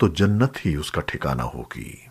तो जन्नत ही उसका ठिकाना होगी।